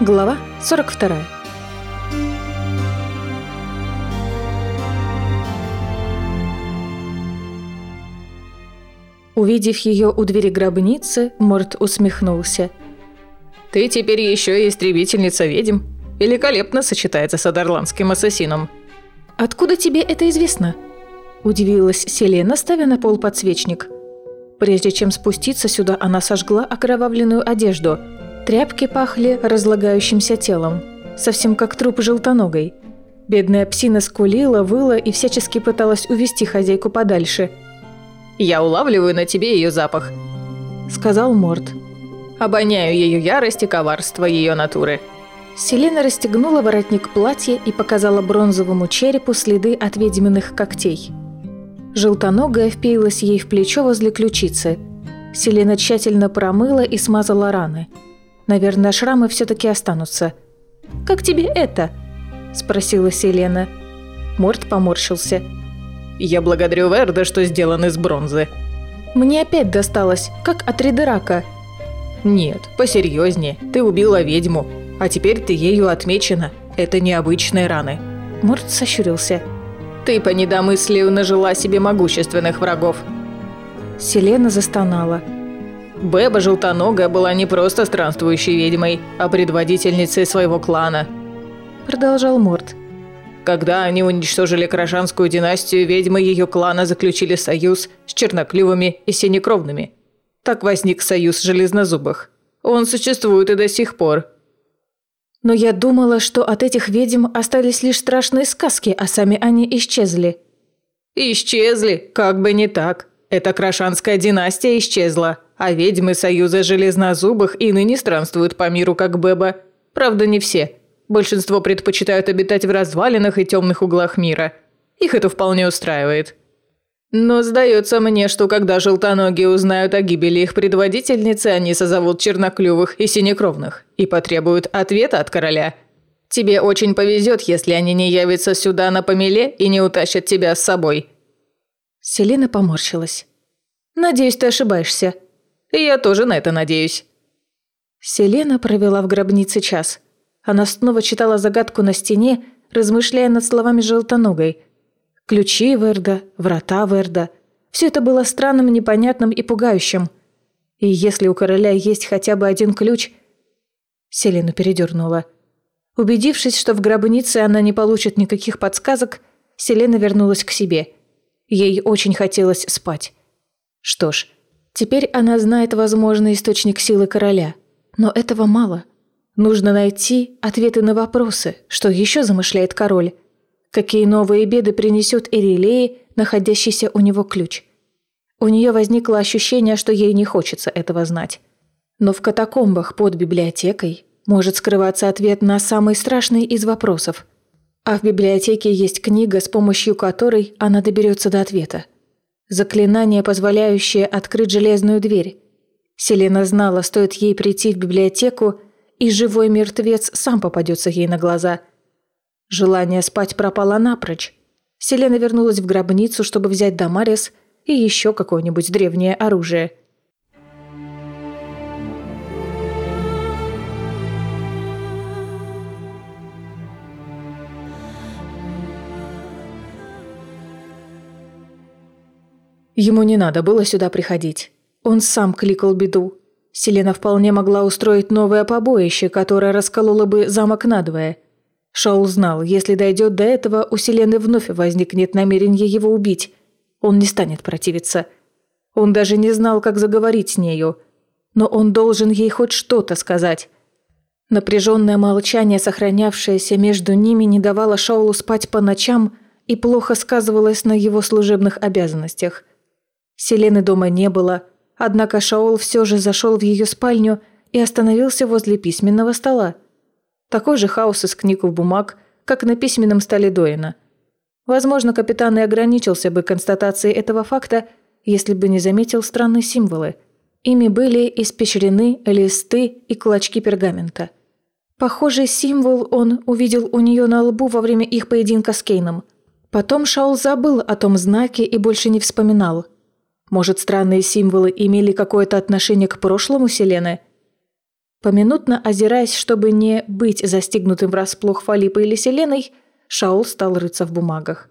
Глава 42. Увидев ее у двери гробницы, Морт усмехнулся. «Ты теперь еще и истребительница ведьм. Великолепно сочетается с адерландским ассасином». «Откуда тебе это известно?» Удивилась Селена, ставя на пол подсвечник. Прежде чем спуститься сюда, она сожгла окровавленную одежду. Тряпки пахли разлагающимся телом, совсем как труп желтоногой. Бедная псина скулила, выла и всячески пыталась увести хозяйку подальше. «Я улавливаю на тебе ее запах», — сказал Морд. «Обоняю ее ярость и коварство ее натуры». Селена расстегнула воротник платья и показала бронзовому черепу следы от ведьминых когтей. Желтоногая впеялась ей в плечо возле ключицы. Селена тщательно промыла и смазала раны. Наверное, шрамы все-таки останутся. «Как тебе это?» – спросила Селена. Морт поморщился. «Я благодарю Верда, что сделан из бронзы». «Мне опять досталось, как от Ридерака». «Нет, посерьезнее. Ты убила ведьму, а теперь ты ею отмечена. Это необычные раны». Морт сощурился. Ты по недомыслию нажила себе могущественных врагов. Селена застонала. Беба Желтоногая была не просто странствующей ведьмой, а предводительницей своего клана. Продолжал Морд. Когда они уничтожили Крашанскую династию, ведьмы ее клана заключили союз с черноклювыми и синекровными. Так возник союз железнозубых. Он существует и до сих пор, но я думала, что от этих ведьм остались лишь страшные сказки, а сами они исчезли. Исчезли? Как бы не так. Эта крашанская династия исчезла, а ведьмы Союза Железнозубых и ныне странствуют по миру как Беба. Правда, не все. Большинство предпочитают обитать в развалинах и темных углах мира. Их это вполне устраивает. Но сдается мне, что когда желтоногие узнают о гибели их предводительницы, они созовут черноклювых и синекровных и потребуют ответа от короля. Тебе очень повезет, если они не явятся сюда на помеле и не утащат тебя с собой». Селена поморщилась. «Надеюсь, ты ошибаешься». «Я тоже на это надеюсь». Селена провела в гробнице час. Она снова читала загадку на стене, размышляя над словами желтоногой – Ключи Верда, врата Верда. Все это было странным, непонятным и пугающим. И если у короля есть хотя бы один ключ... Селену передернула. Убедившись, что в гробнице она не получит никаких подсказок, Селена вернулась к себе. Ей очень хотелось спать. Что ж, теперь она знает возможный источник силы короля. Но этого мало. Нужно найти ответы на вопросы, что еще замышляет король. Какие новые беды принесет Эрилее, находящийся у него ключ? У нее возникло ощущение, что ей не хочется этого знать. Но в катакомбах под библиотекой может скрываться ответ на самый страшный из вопросов. А в библиотеке есть книга, с помощью которой она доберется до ответа. Заклинание, позволяющее открыть железную дверь. Селена знала, стоит ей прийти в библиотеку, и живой мертвец сам попадется ей на глаза – Желание спать пропало напрочь. Селена вернулась в гробницу, чтобы взять Дамарис и еще какое-нибудь древнее оружие. Ему не надо было сюда приходить. Он сам кликал беду. Селена вполне могла устроить новое побоище, которое раскололо бы замок надвое – Шаул знал, если дойдет до этого, у Селены вновь возникнет намерение его убить. Он не станет противиться. Он даже не знал, как заговорить с нею. Но он должен ей хоть что-то сказать. Напряженное молчание, сохранявшееся между ними, не давало Шаулу спать по ночам и плохо сказывалось на его служебных обязанностях. Селены дома не было, однако Шаул все же зашел в ее спальню и остановился возле письменного стола. Такой же хаос из книг и бумаг, как на письменном столе Доина. Возможно, капитан и ограничился бы констатацией этого факта, если бы не заметил странные символы. Ими были испещрены листы и клочки пергамента. Похожий символ он увидел у нее на лбу во время их поединка с Кейном. Потом Шаул забыл о том знаке и больше не вспоминал. Может, странные символы имели какое-то отношение к прошлому Селены – Поминутно озираясь, чтобы не быть застигнутым врасплох Фалипой или Селеной, Шаул стал рыться в бумагах.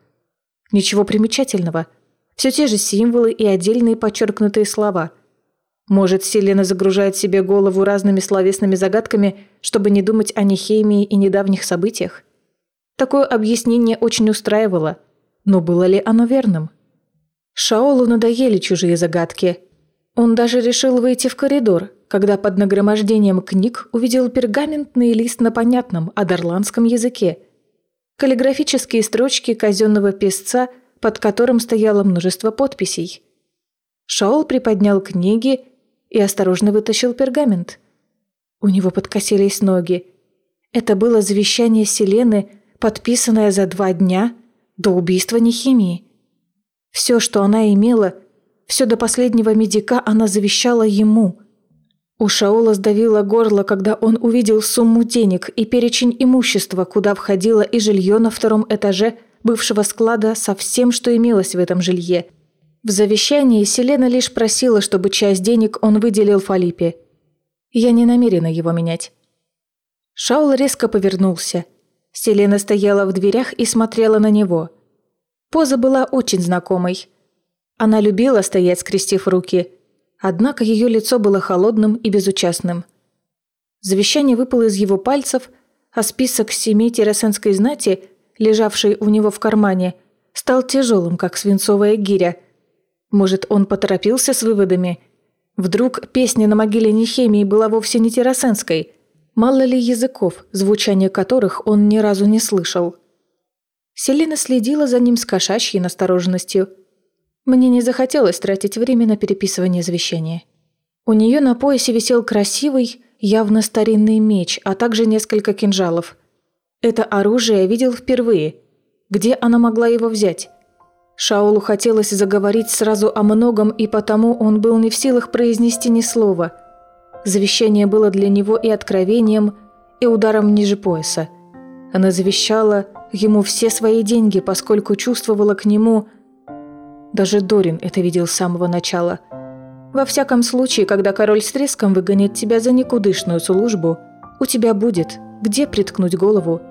Ничего примечательного. Все те же символы и отдельные подчеркнутые слова. Может, Селена загружает себе голову разными словесными загадками, чтобы не думать о нехемии и недавних событиях? Такое объяснение очень устраивало. Но было ли оно верным? Шаолу надоели чужие загадки. Он даже решил выйти в коридор, когда под нагромождением книг увидел пергаментный лист на понятном адерландском языке. Каллиграфические строчки казенного песца, под которым стояло множество подписей. Шаол приподнял книги и осторожно вытащил пергамент. У него подкосились ноги. Это было завещание Селены, подписанное за два дня до убийства Нехимии. Все, что она имела, все до последнего медика она завещала ему – у Шаола сдавило горло, когда он увидел сумму денег и перечень имущества, куда входило и жилье на втором этаже бывшего склада со всем, что имелось в этом жилье. В завещании Селена лишь просила, чтобы часть денег он выделил Фалипе. Я не намерена его менять. Шаул резко повернулся. Селена стояла в дверях и смотрела на него. Поза была очень знакомой. Она любила стоять, скрестив руки – Однако ее лицо было холодным и безучастным. Завещание выпало из его пальцев, а список семи террасенской знати, лежавший у него в кармане, стал тяжелым, как свинцовая гиря. Может, он поторопился с выводами? Вдруг песня на могиле Нехемии была вовсе не террасенской? Мало ли языков, звучание которых он ни разу не слышал. Селена следила за ним с кошачьей настороженностью – мне не захотелось тратить время на переписывание завещания. У нее на поясе висел красивый, явно старинный меч, а также несколько кинжалов. Это оружие я видел впервые. Где она могла его взять? Шаулу хотелось заговорить сразу о многом, и потому он был не в силах произнести ни слова. Завещание было для него и откровением, и ударом ниже пояса. Она завещала ему все свои деньги, поскольку чувствовала к нему – даже Дорин это видел с самого начала. Во всяком случае, когда король с треском выгонит тебя за никудышную службу, у тебя будет, где приткнуть голову.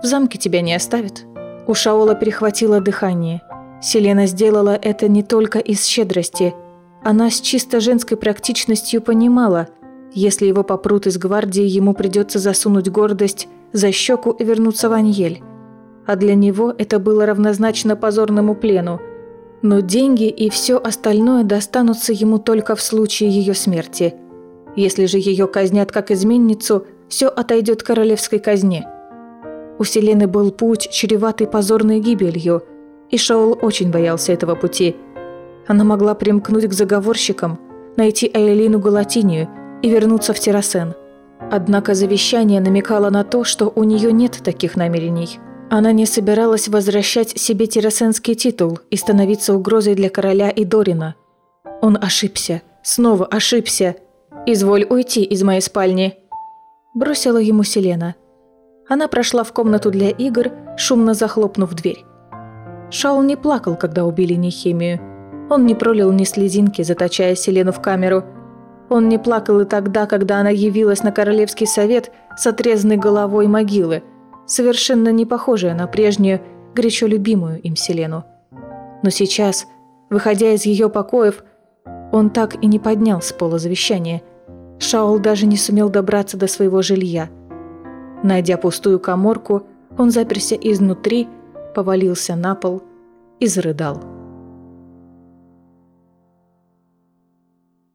В замке тебя не оставят. У Шаола перехватило дыхание. Селена сделала это не только из щедрости. Она с чисто женской практичностью понимала, если его попрут из гвардии, ему придется засунуть гордость за щеку и вернуться в Аньель. А для него это было равнозначно позорному плену – но деньги и все остальное достанутся ему только в случае ее смерти. Если же ее казнят как изменницу, все отойдет королевской казне. У Селены был путь, чреватый позорной гибелью, и Шаул очень боялся этого пути. Она могла примкнуть к заговорщикам, найти Айлину Галатинию и вернуться в Террасен. Однако завещание намекало на то, что у нее нет таких намерений – она не собиралась возвращать себе террасенский титул и становиться угрозой для короля и Дорина. Он ошибся, снова ошибся. «Изволь уйти из моей спальни», – бросила ему Селена. Она прошла в комнату для игр, шумно захлопнув дверь. Шаул не плакал, когда убили Нехимию. Он не пролил ни слезинки, заточая Селену в камеру. Он не плакал и тогда, когда она явилась на Королевский совет с отрезанной головой могилы – совершенно не похожая на прежнюю, горячо любимую им Селену. Но сейчас, выходя из ее покоев, он так и не поднял с пола завещание. Шаул даже не сумел добраться до своего жилья. Найдя пустую коморку, он заперся изнутри, повалился на пол и зарыдал.